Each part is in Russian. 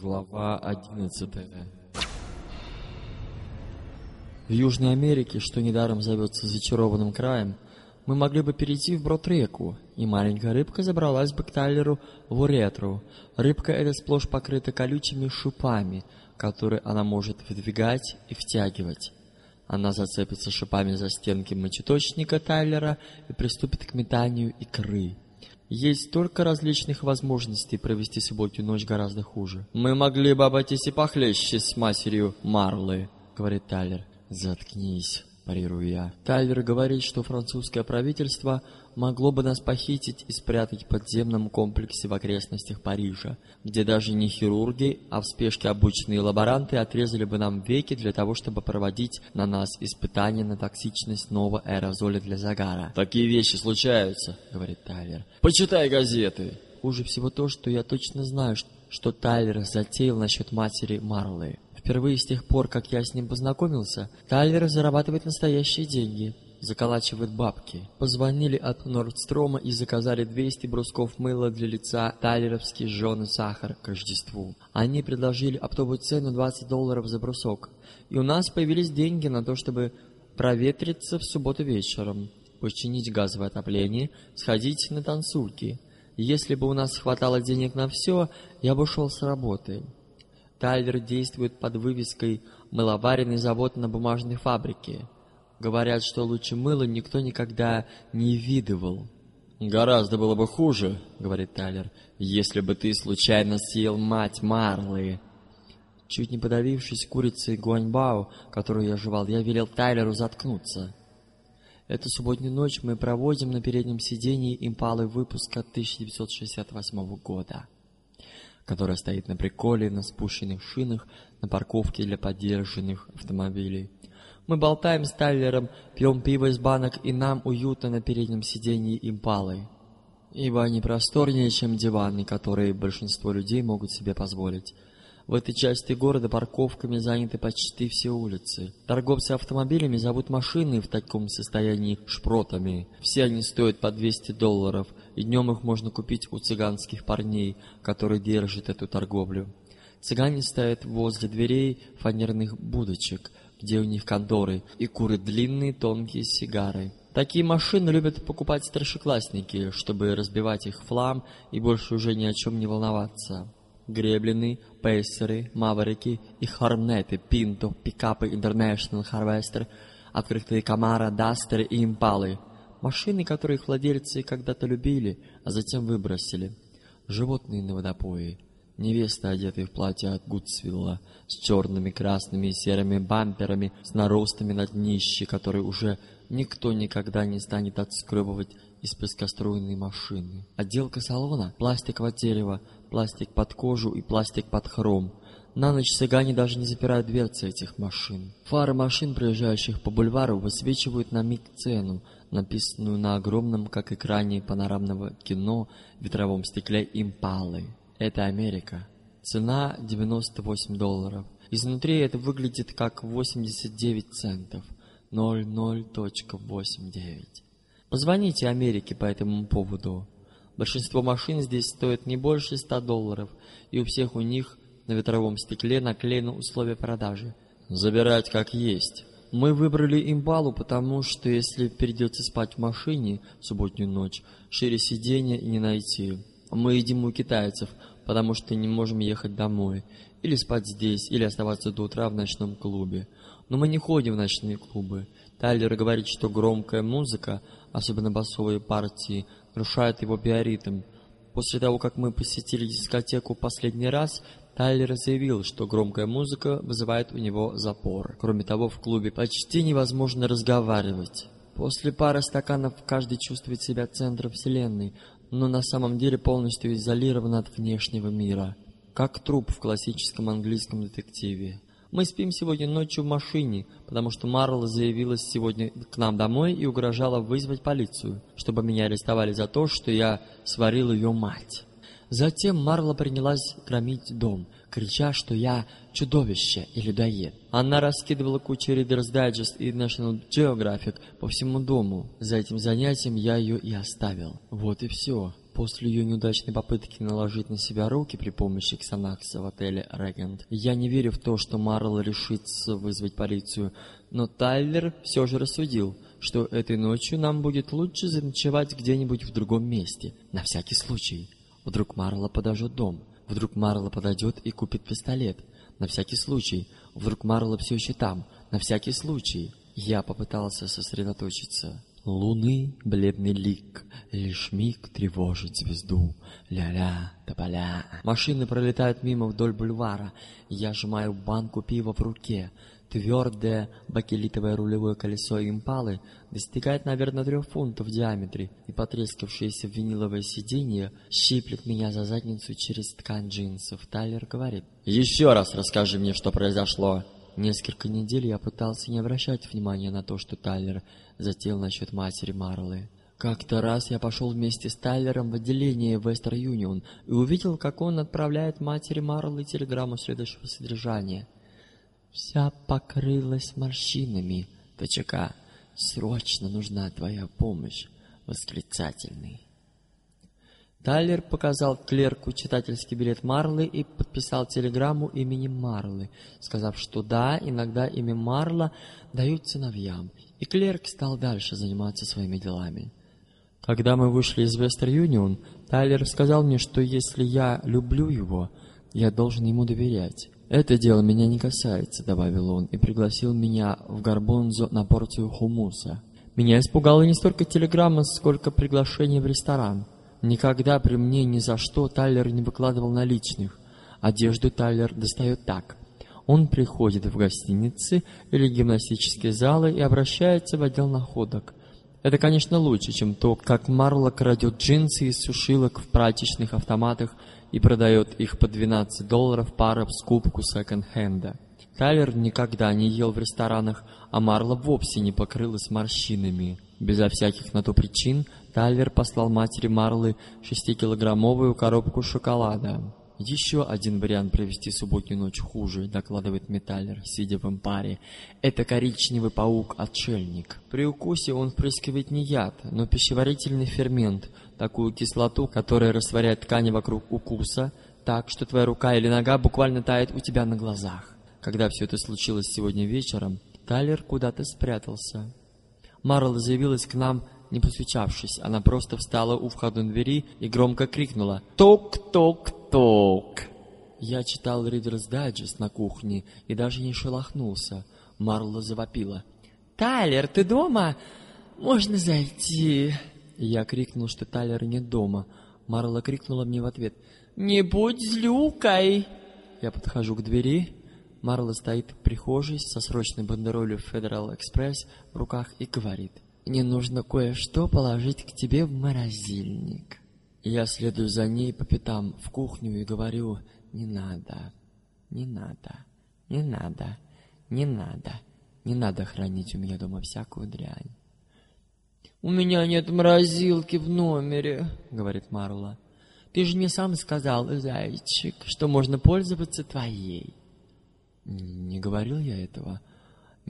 Глава 11 В Южной Америке, что недаром зовется зачарованным краем, мы могли бы перейти в брод-реку, и маленькая рыбка забралась бы к Тайлеру в уретру. Рыбка эта сплошь покрыта колючими шипами, которые она может выдвигать и втягивать. Она зацепится шипами за стенки мочеточника Тайлера и приступит к метанию икры. Есть столько различных возможностей провести субботнюю ночь гораздо хуже. «Мы могли бы обойтись и похлеще с матерью Марлы», — говорит Тайлер. «Заткнись», — парирую я. Тайлер говорит, что французское правительство могло бы нас похитить и спрятать в подземном комплексе в окрестностях Парижа, где даже не хирурги, а в спешке обученные лаборанты отрезали бы нам веки для того, чтобы проводить на нас испытания на токсичность нового аэрозоля для загара. «Такие вещи случаются», — говорит Тайлер. «Почитай газеты». Хуже всего то, что я точно знаю, что Тайлер затеял насчет матери Марлы. Впервые с тех пор, как я с ним познакомился, Тайлер зарабатывает настоящие деньги — заколачивает бабки. Позвонили от Нордстрома и заказали 200 брусков мыла для лица тайлеровский жженый сахар к Рождеству. Они предложили оптовую цену 20 долларов за брусок. И у нас появились деньги на то, чтобы проветриться в субботу вечером, починить газовое отопление, сходить на танцульки. Если бы у нас хватало денег на все, я бы ушел с работы. Тайлер действует под вывеской «Мыловаренный завод на бумажной фабрике». Говорят, что лучше мыла никто никогда не видывал. «Гораздо было бы хуже», — говорит Тайлер, — «если бы ты случайно съел мать Марлы». Чуть не подавившись курицей гуаньбао, которую я жевал, я велел Тайлеру заткнуться. Эту субботнюю ночь мы проводим на переднем сидении импалы выпуска 1968 года, которая стоит на приколе на спущенных шинах на парковке для подержанных автомобилей. Мы болтаем с Тайлером, пьем пиво из банок, и нам уютно на переднем сиденье импалы. Ибо они просторнее, чем диваны, которые большинство людей могут себе позволить. В этой части города парковками заняты почти все улицы. Торговцы автомобилями зовут машины в таком состоянии шпротами. Все они стоят по 200 долларов, и днем их можно купить у цыганских парней, которые держат эту торговлю. Цыгане стоят возле дверей фанерных будочек, где у них конторы, и курят длинные тонкие сигары. Такие машины любят покупать старшеклассники, чтобы разбивать их флам и больше уже ни о чем не волноваться. Греблины, пейсеры, маврики и хорнеты, пинто, пикапы International Harvester, открытые Камара, Дастеры и Импалы. Машины, которые их владельцы когда-то любили, а затем выбросили. Животные на водопое. Невеста, одетая в платье от Гудсвилла, с черными, красными и серыми бамперами, с наростами на днище, которые уже никто никогда не станет отскребывать из пескоструйной машины. Отделка салона – пластиковое дерево, пластик под кожу и пластик под хром. На ночь цыгане даже не запирают дверцы этих машин. Фары машин, проезжающих по бульвару, высвечивают на миг цену, написанную на огромном, как экране панорамного кино, ветровом стекле импалы. Это Америка. Цена 98 долларов. Изнутри это выглядит как 89 центов. 00.89. Позвоните Америке по этому поводу. Большинство машин здесь стоит не больше 100 долларов, и у всех у них на ветровом стекле наклеены условия продажи. Забирать как есть. Мы выбрали импалу, потому что если придется спать в машине в субботнюю ночь, шире сиденья и не найти. Мы едим у китайцев, потому что не можем ехать домой, или спать здесь, или оставаться до утра в ночном клубе. Но мы не ходим в ночные клубы. Тайлер говорит, что громкая музыка, особенно басовые партии, нарушает его биоритм. После того, как мы посетили дискотеку последний раз, Тайлер заявил, что громкая музыка вызывает у него запор. Кроме того, в клубе почти невозможно разговаривать. После пары стаканов каждый чувствует себя центром вселенной, но на самом деле полностью изолирован от внешнего мира, как труп в классическом английском детективе. Мы спим сегодня ночью в машине, потому что Марла заявилась сегодня к нам домой и угрожала вызвать полицию, чтобы меня арестовали за то, что я сварил ее мать. Затем Марла принялась громить дом, крича, что я чудовище и людоед. Она раскидывала кучу Reader's Digest и National Geographic по всему дому. За этим занятием я ее и оставил. Вот и все. После ее неудачной попытки наложить на себя руки при помощи ксанакса в отеле «Регент», я не верю в то, что Марл решится вызвать полицию, но Тайлер все же рассудил, что этой ночью нам будет лучше заночевать где-нибудь в другом месте, на всякий случай. Вдруг Марла подожжет дом, вдруг Марла подойдет и купит пистолет, на всякий случай, вдруг Марла все еще там, на всякий случай. Я попытался сосредоточиться. Луны бледный лик, лишь миг тревожит звезду. Ля-ля, тополя. Машины пролетают мимо вдоль бульвара. Я сжимаю банку пива в руке. Твердое бакелитовое рулевое колесо импалы достигает, наверное, трех фунтов в диаметре, и потрескавшееся виниловое сиденье щиплет меня за задницу через ткань джинсов. Тайлер говорит, «Еще раз расскажи мне, что произошло». Несколько недель я пытался не обращать внимания на то, что Тайлер затеял насчет матери Марлы. Как-то раз я пошел вместе с Тайлером в отделение Western Union и увидел, как он отправляет матери Марлы телеграмму следующего содержания. «Вся покрылась морщинами. ТЧК. Срочно нужна твоя помощь. Восклицательный». Тайлер показал клерку читательский билет Марлы и подписал телеграмму именем Марлы, сказав, что да, иногда имя Марла дают сыновьям, и клерк стал дальше заниматься своими делами. Когда мы вышли из Вестер Юнион, Тайлер сказал мне, что если я люблю его, я должен ему доверять. «Это дело меня не касается», — добавил он, и пригласил меня в Гарбонзо на порцию хумуса. Меня испугала не столько телеграмма, сколько приглашение в ресторан. Никогда при мне ни за что Тайлер не выкладывал наличных. Одежду Тайлер достает так. Он приходит в гостиницы или гимнастические залы и обращается в отдел находок. Это, конечно, лучше, чем то, как Марло крадет джинсы из сушилок в прачечных автоматах и продает их по 12 долларов пара в скупку секонд-хенда. Тайлер никогда не ел в ресторанах, а Марла вовсе не покрылась морщинами. Безо всяких на то причин Тайлер послал матери Марлы шестикилограммовую коробку шоколада. Еще один вариант провести субботнюю ночь хуже, докладывает Металлер, сидя в импаре. Это коричневый паук-отшельник. При укусе он впрыскивает не яд, но пищеварительный фермент, такую кислоту, которая растворяет ткани вокруг укуса, так, что твоя рука или нога буквально тает у тебя на глазах. Когда все это случилось сегодня вечером, Тайлер куда-то спрятался. Марла заявилась к нам, не постучавшись. Она просто встала у входной двери и громко крикнула «Ток-ток-ток!». Я читал Reader's Digest на кухне и даже не шелохнулся. Марла завопила. «Тайлер, ты дома? Можно зайти?» Я крикнул, что Тайлера нет дома. Марла крикнула мне в ответ. «Не будь злюкой!» Я подхожу к двери, Марла стоит в прихожей со срочной бандеролью Federal Express в руках и говорит. «Мне нужно кое-что положить к тебе в морозильник». Я следую за ней по пятам в кухню и говорю «Не надо, не надо, не надо, не надо, не надо хранить у меня дома всякую дрянь». «У меня нет морозилки в номере», — говорит Марла. «Ты же мне сам сказал, зайчик, что можно пользоваться твоей». Не говорил я этого.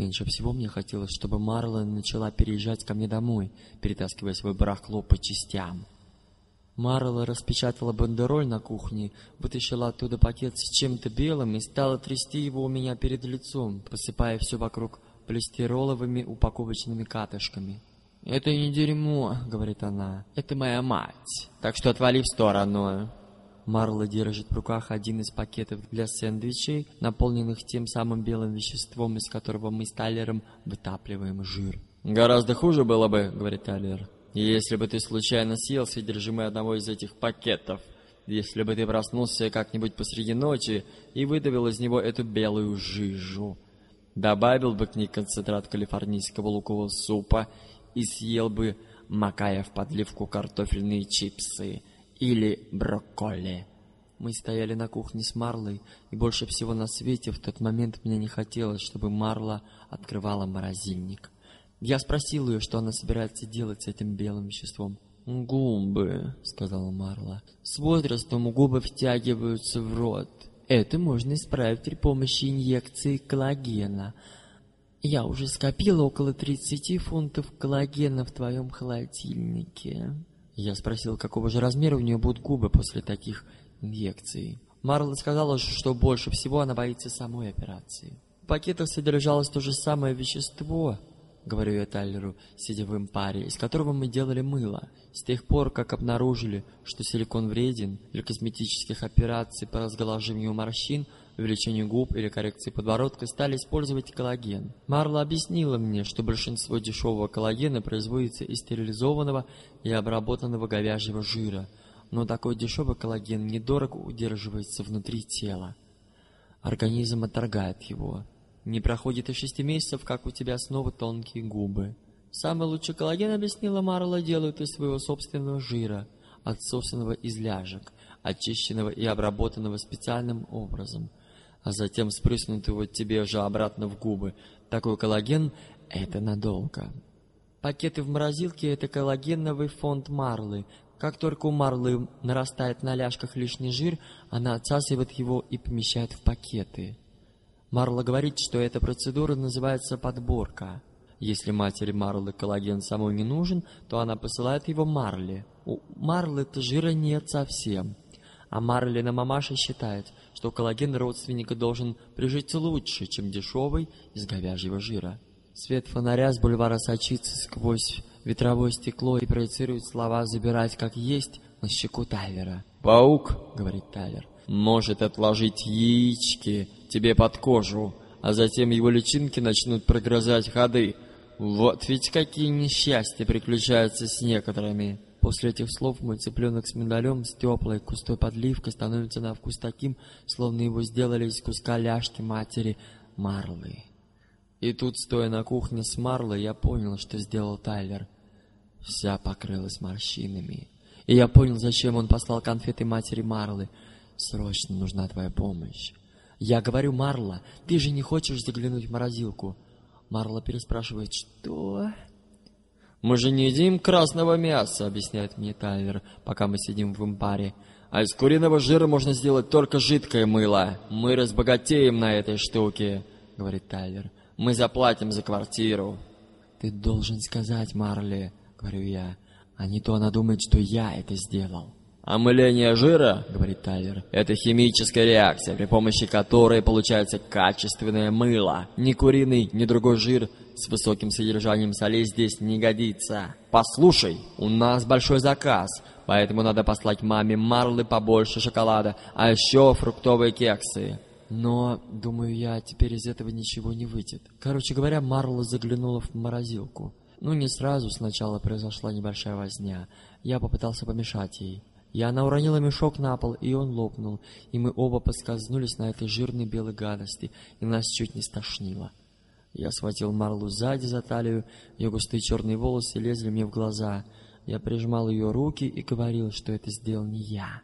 Меньше всего мне хотелось, чтобы Марла начала переезжать ко мне домой, перетаскивая свой барахло по частям. Марла распечатала бандероль на кухне, вытащила оттуда пакет с чем-то белым и стала трясти его у меня перед лицом, посыпая все вокруг полистироловыми упаковочными катышками. «Это не дерьмо», — говорит она, — «это моя мать, так что отвали в сторону». Марла держит в руках один из пакетов для сэндвичей, наполненных тем самым белым веществом, из которого мы с Тайлером вытапливаем жир. «Гораздо хуже было бы», — говорит Тайлер, — «если бы ты случайно съел содержимое одного из этих пакетов, если бы ты проснулся как-нибудь посреди ночи и выдавил из него эту белую жижу, добавил бы к ней концентрат калифорнийского лукового супа и съел бы, макая в подливку картофельные чипсы» или брокколи. Мы стояли на кухне с Марлой, и больше всего на свете в тот момент мне не хотелось, чтобы Марла открывала морозильник. Я спросил ее, что она собирается делать с этим белым веществом. «Губы», — сказала Марла. «С возрастом губы втягиваются в рот. Это можно исправить при помощи инъекции коллагена. Я уже скопила около 30 фунтов коллагена в твоем холодильнике». Я спросил, какого же размера у нее будут губы после таких инъекций. Марла сказала, что больше всего она боится самой операции. В пакетах содержалось то же самое вещество, говорю я Тайлеру, сидя в импаре, из которого мы делали мыло. С тех пор, как обнаружили, что силикон вреден для косметических операций по разглаживанию морщин, увеличению губ или коррекции подбородка, стали использовать коллаген. Марла объяснила мне, что большинство дешевого коллагена производится из стерилизованного и обработанного говяжьего жира, но такой дешевый коллаген недорого удерживается внутри тела. Организм отторгает его. Не проходит и шести месяцев, как у тебя снова тонкие губы. Самый лучший коллаген, объяснила Марла, делают из своего собственного жира, отсосанного из ляжек, очищенного и обработанного специальным образом, а затем спрыснутого тебе же обратно в губы. Такой коллаген — это надолго. Пакеты в морозилке — это коллагеновый фонд Марлы. Как только у Марлы нарастает на ляжках лишний жир, она отсасывает его и помещает в пакеты. Марла говорит, что эта процедура называется подборка. Если матери Марлы коллаген самой не нужен, то она посылает его Марле. У Марлы-то жира нет совсем. А Марлина мамаша считает, что коллаген родственника должен прижиться лучше, чем дешевый из говяжьего жира. Свет фонаря с бульвара сочится сквозь ветровое стекло и проецирует слова «забирать как есть» на щеку Тайлера. «Паук», — говорит Тайлер, — «может отложить яички тебе под кожу, а затем его личинки начнут прогрызать ходы. Вот ведь какие несчастья приключаются с некоторыми. После этих слов мой цыпленок с миндалем с теплой густой подливкой становится на вкус таким, словно его сделали из куска ляжки матери Марлы. И тут, стоя на кухне с Марлой, я понял, что сделал Тайлер. Вся покрылась морщинами. И я понял, зачем он послал конфеты матери Марлы. Срочно нужна твоя помощь. Я говорю, Марла, ты же не хочешь заглянуть в морозилку? Марла переспрашивает, что? Мы же не едим красного мяса, объясняет мне Тайлер, пока мы сидим в импаре. А из куриного жира можно сделать только жидкое мыло. Мы разбогатеем на этой штуке, говорит Тайлер. Мы заплатим за квартиру. Ты должен сказать Марле, говорю я, а не то она думает, что я это сделал. Омыление жира, говорит Тайлер, это химическая реакция, при помощи которой получается качественное мыло. Ни куриный, ни другой жир с высоким содержанием солей здесь не годится. Послушай, у нас большой заказ, поэтому надо послать маме марлы побольше шоколада, а еще фруктовые кексы. Но, думаю я, теперь из этого ничего не выйдет. Короче говоря, Марла заглянула в морозилку. Ну, не сразу, сначала произошла небольшая возня. Я попытался помешать ей. И она уронила мешок на пол, и он лопнул, и мы оба поскользнулись на этой жирной белой гадости, и нас чуть не стошнило. Я схватил Марлу сзади за талию, ее густые черные волосы лезли мне в глаза. Я прижимал ее руки и говорил, что это сделал не я.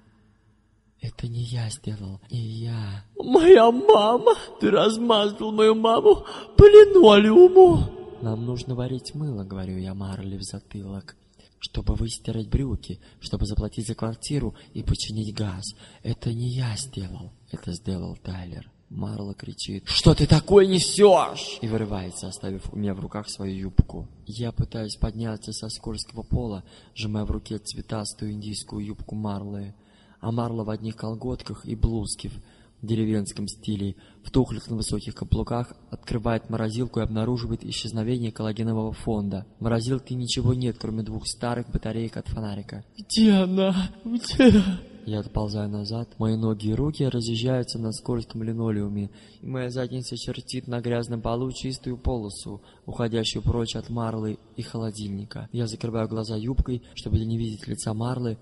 Это не я сделал, не я. Моя мама! Ты размазал мою маму по линолеуму! Нам нужно варить мыло, говорю я Марли в затылок чтобы выстирать брюки, чтобы заплатить за квартиру и починить газ. Это не я сделал, это сделал Тайлер. Марла кричит «Что ты такое несешь?» и вырывается, оставив у меня в руках свою юбку. Я пытаюсь подняться со скользкого пола, сжимая в руке цветастую индийскую юбку Марлы, а Марла в одних колготках и блузке в деревенском стиле, в тухлых на высоких каблуках, открывает морозилку и обнаруживает исчезновение коллагенового фонда. В морозилке ничего нет, кроме двух старых батареек от фонарика. «Где она? Где?» Я отползаю назад, мои ноги и руки разъезжаются на скользком линолеуме, и моя задница чертит на грязном полу чистую полосу, уходящую прочь от Марлы и холодильника. Я закрываю глаза юбкой, чтобы не видеть лица Марлы,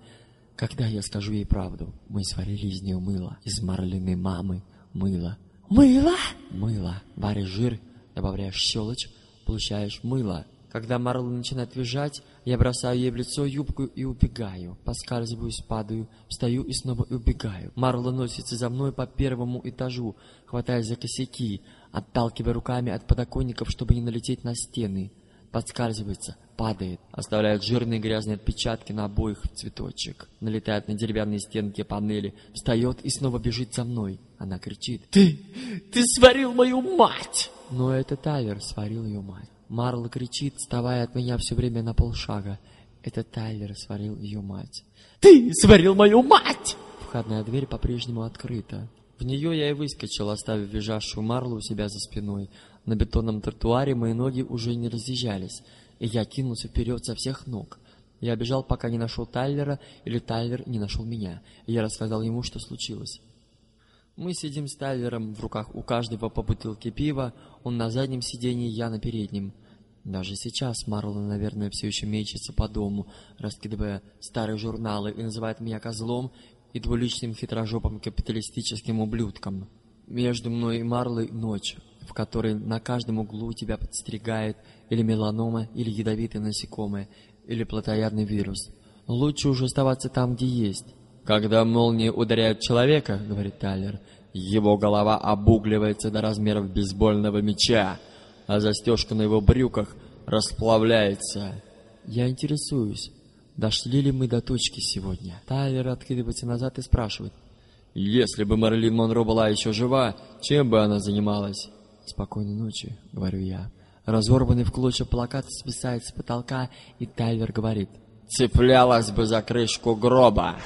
когда я скажу ей правду, мы сварили из нее мыло, из марлиной мамы мыло. Мыло? Мыло. Варишь жир, добавляешь щелочь, получаешь мыло. Когда Марла начинает визжать, я бросаю ей в лицо юбку и убегаю. Поскальзываюсь, падаю, встаю и снова убегаю. Марла носится за мной по первому этажу, хватаясь за косяки, отталкивая руками от подоконников, чтобы не налететь на стены. Подскальзывается, падает, оставляет жирные грязные отпечатки на обоих цветочек, налетает на деревянные стенки панели, встает и снова бежит за мной. Она кричит. «Ты... ты сварил мою мать!» Но это Тайлер сварил ее мать. Марла кричит, вставая от меня все время на полшага. Это Тайлер сварил ее мать. Ты сварил мою мать! Входная дверь по-прежнему открыта. В нее я и выскочил, оставив визжавшую Марлу у себя за спиной. На бетонном тротуаре мои ноги уже не разъезжались, и я кинулся вперед со всех ног. Я бежал, пока не нашел Тайлера, или Тайлер не нашел меня, я рассказал ему, что случилось. Мы сидим с Тайлером, в руках у каждого по бутылке пива, он на заднем сиденье, я на переднем. Даже сейчас Марлон, наверное, все еще мечется по дому, раскидывая старые журналы и называет меня козлом и двуличным хитрожопым капиталистическим ублюдком. Между мной и Марлой ночь, в которой на каждом углу тебя подстерегает или меланома, или ядовитое насекомое, или плотоядный вирус. Лучше уже оставаться там, где есть. Когда молнии ударяют человека, говорит Тайлер, его голова обугливается до размеров бейсбольного мяча а застежка на его брюках расплавляется. Я интересуюсь, дошли ли мы до точки сегодня? Тайлер откидывается назад и спрашивает. Если бы Марлин Монро была еще жива, чем бы она занималась? Спокойной ночи, говорю я. Разорванный в клочья плакат свисает с потолка, и Тайлер говорит. Цеплялась бы за крышку гроба.